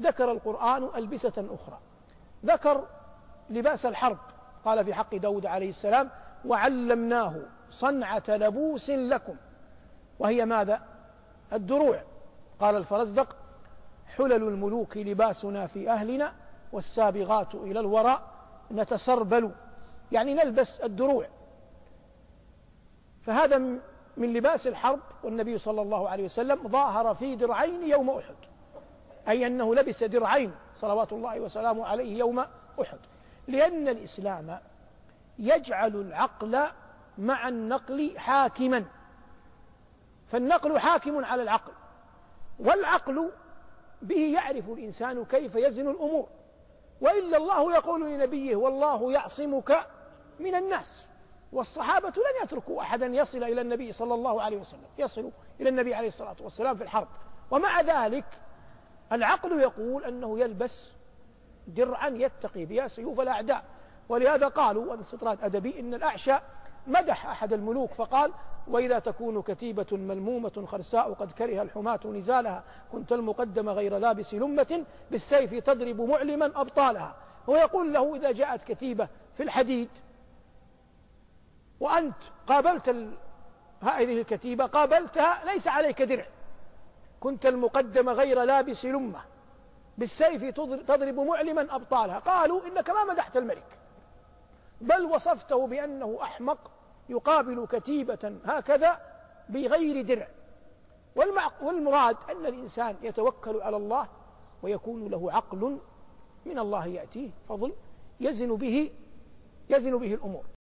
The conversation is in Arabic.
ذكر القرآن ألبسة أخرى. ذكر لباس الحرب قال في حق داود عليه السلام وعلمناه صنعة لبوس لكم. وهي ماذا؟ الدروع. قال الفرزدق حلل الملوك لباسنا في أهلنا والسابغات إلى الوراء نتسربل. يعني نلبس الدروع. فهذا من لباس الحرب والنبي صلى الله عليه وسلم ظاهر في درعين يوم أحد. أي أنه لبس درعين صلوات الله وسلامه عليه يوم أحد. لأن الإسلام يجعل العقل مع النقل حاكما. فالنقل حاكم على العقل. والعقل به يعرف الإنسان كيف يزن الأمور. وإلا الله يقول لنبيه والله يعصمك من الناس. والصحابة لم يتركوا أحدا يصل إلى النبي صلى الله عليه وسلم. يصل إلى النبي عليه الصلاة والسلام في الحرب. ومع ذلك العقل يقول أنه يلبس درعا يتقي بها سيوف الأعداء. ولهذا قالوا هذا استطراد أدبي إن الأعشى مدح أحد الملوك فقال وإذا تكون كتيبة ملمومة خرساء قد كره الحماة نزالها كنت المقدم غير لابس لمة بالسيف تضرب معلما أبطالها. هو يقول له إذا جاءت كتيبة في الحديد وأنت قابلت هذه الكتيبة قابلتها ليس عليك درع. كنت المقدم غير لابس لمة. بالسيف تضرب معلما أبطالها. قالوا إنك ما مدحت الملك. بل وصفته بأنه أحمق يقابل كتيبة هكذا بغير درع. والمراد أن الإنسان يتوكل على الله ويكون له عقل من الله يأتيه فضل يزن به يزن به الأمور.